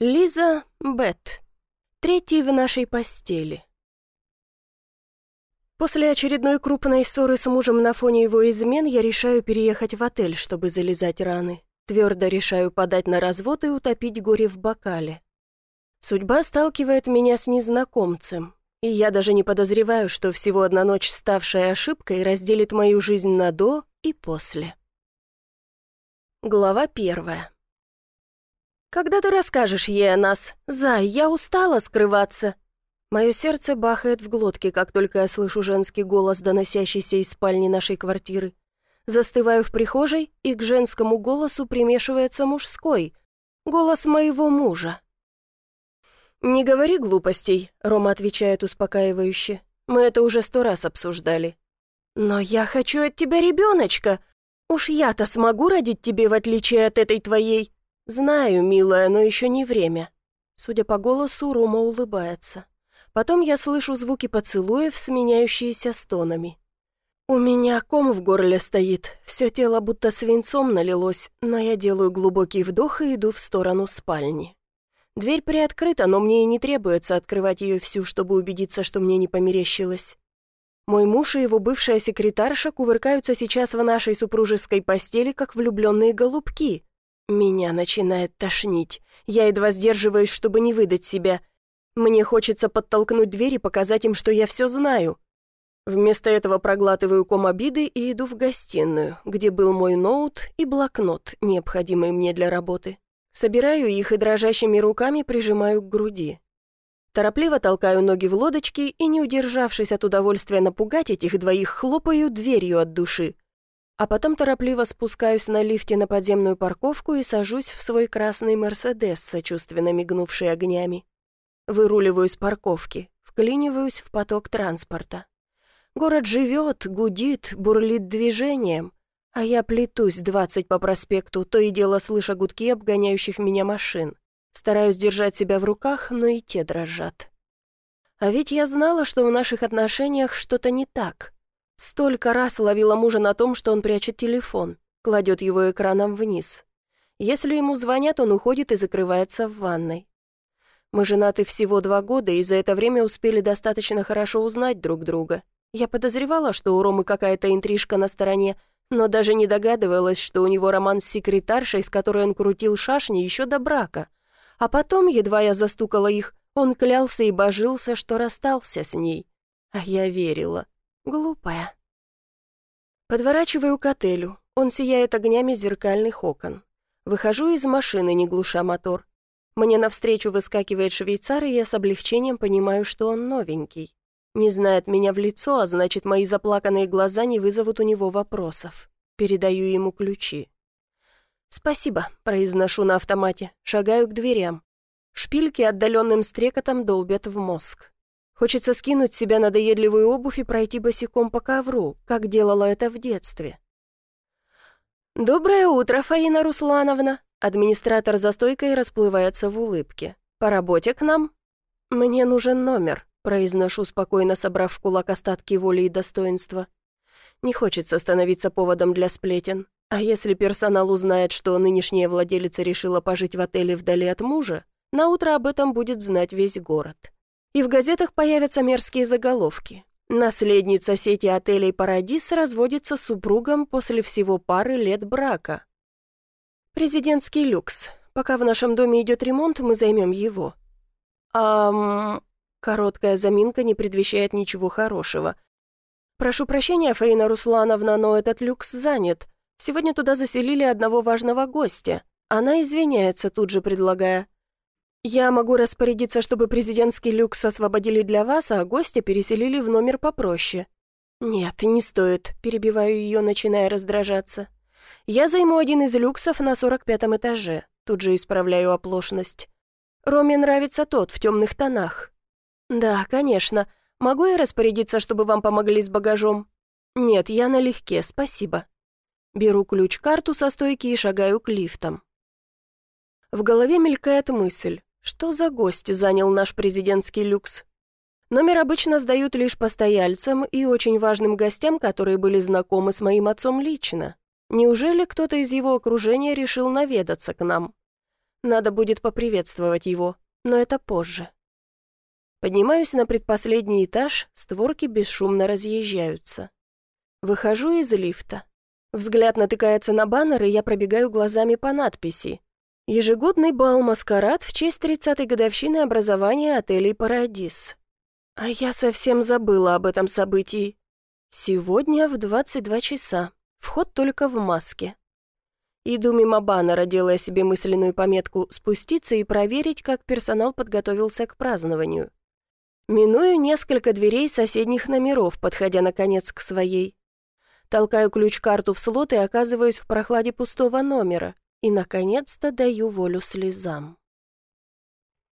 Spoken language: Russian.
Лиза Бет. Третий в нашей постели. После очередной крупной ссоры с мужем на фоне его измен я решаю переехать в отель, чтобы залезать раны. Твердо решаю подать на развод и утопить горе в бокале. Судьба сталкивает меня с незнакомцем, и я даже не подозреваю, что всего одна ночь, ставшая ошибкой, разделит мою жизнь на «до» и «после». Глава первая. «Когда ты расскажешь ей о нас? Зай, я устала скрываться!» Мое сердце бахает в глотке, как только я слышу женский голос, доносящийся из спальни нашей квартиры. Застываю в прихожей, и к женскому голосу примешивается мужской. Голос моего мужа. «Не говори глупостей», — Рома отвечает успокаивающе. «Мы это уже сто раз обсуждали». «Но я хочу от тебя ребеночка. Уж я-то смогу родить тебе, в отличие от этой твоей...» «Знаю, милая, но еще не время». Судя по голосу, Рома улыбается. Потом я слышу звуки поцелуев, сменяющиеся стонами. У меня ком в горле стоит, все тело будто свинцом налилось, но я делаю глубокий вдох и иду в сторону спальни. Дверь приоткрыта, но мне и не требуется открывать ее всю, чтобы убедиться, что мне не померещилось. Мой муж и его бывшая секретарша кувыркаются сейчас в нашей супружеской постели, как влюбленные голубки. Меня начинает тошнить. Я едва сдерживаюсь, чтобы не выдать себя. Мне хочется подтолкнуть дверь и показать им, что я все знаю. Вместо этого проглатываю ком обиды и иду в гостиную, где был мой ноут и блокнот, необходимый мне для работы. Собираю их и дрожащими руками прижимаю к груди. Торопливо толкаю ноги в лодочки и, не удержавшись от удовольствия напугать этих двоих, хлопаю дверью от души – а потом торопливо спускаюсь на лифте на подземную парковку и сажусь в свой красный «Мерседес», сочувственно мигнувший огнями. Выруливаю с парковки, вклиниваюсь в поток транспорта. Город живет, гудит, бурлит движением, а я плетусь двадцать по проспекту, то и дело слыша гудки обгоняющих меня машин. Стараюсь держать себя в руках, но и те дрожат. А ведь я знала, что в наших отношениях что-то не так — Столько раз ловила мужа на том, что он прячет телефон, кладет его экраном вниз. Если ему звонят, он уходит и закрывается в ванной. Мы женаты всего два года, и за это время успели достаточно хорошо узнать друг друга. Я подозревала, что у Ромы какая-то интрижка на стороне, но даже не догадывалась, что у него роман с секретаршей, с которой он крутил шашни еще до брака. А потом, едва я застукала их, он клялся и божился, что расстался с ней. А я верила. Глупая. Подворачиваю к отелю. Он сияет огнями зеркальных окон. Выхожу из машины, не глуша мотор. Мне навстречу выскакивает швейцар, и я с облегчением понимаю, что он новенький. Не знает меня в лицо, а значит, мои заплаканные глаза не вызовут у него вопросов. Передаю ему ключи. «Спасибо», — произношу на автомате, шагаю к дверям. Шпильки отдаленным стрекотом долбят в мозг. Хочется скинуть с себя надоедливую обувь и пройти босиком по ковру, как делала это в детстве. «Доброе утро, Фаина Руслановна!» Администратор за стойкой расплывается в улыбке. «По работе к нам?» «Мне нужен номер», — произношу, спокойно собрав в кулак остатки воли и достоинства. Не хочется становиться поводом для сплетен. А если персонал узнает, что нынешняя владелица решила пожить в отеле вдали от мужа, на утро об этом будет знать весь город и в газетах появятся мерзкие заголовки. Наследница сети отелей «Парадис» разводится с супругом после всего пары лет брака. Президентский люкс. Пока в нашем доме идет ремонт, мы займем его. Ам... Короткая заминка не предвещает ничего хорошего. Прошу прощения, Фаина Руслановна, но этот люкс занят. Сегодня туда заселили одного важного гостя. Она извиняется, тут же предлагая. «Я могу распорядиться, чтобы президентский люкс освободили для вас, а гостя переселили в номер попроще». «Нет, не стоит», — перебиваю ее, начиная раздражаться. «Я займу один из люксов на сорок пятом этаже», — тут же исправляю оплошность. «Роме нравится тот, в темных тонах». «Да, конечно. Могу я распорядиться, чтобы вам помогли с багажом?» «Нет, я налегке, спасибо». Беру ключ-карту со стойки и шагаю к лифтам. В голове мелькает мысль. Что за гость занял наш президентский люкс? Номер обычно сдают лишь постояльцам и очень важным гостям, которые были знакомы с моим отцом лично. Неужели кто-то из его окружения решил наведаться к нам? Надо будет поприветствовать его, но это позже. Поднимаюсь на предпоследний этаж, створки бесшумно разъезжаются. Выхожу из лифта. Взгляд натыкается на баннер, и я пробегаю глазами по надписи. Ежегодный бал-маскарад в честь 30-й годовщины образования отелей «Парадис». А я совсем забыла об этом событии. Сегодня в 22 часа. Вход только в маске. Иду мимо баннера, делая себе мысленную пометку спуститься и проверить, как персонал подготовился к празднованию. Миную несколько дверей соседних номеров, подходя, наконец, к своей. Толкаю ключ-карту в слот и оказываюсь в прохладе пустого номера. И, наконец-то, даю волю слезам.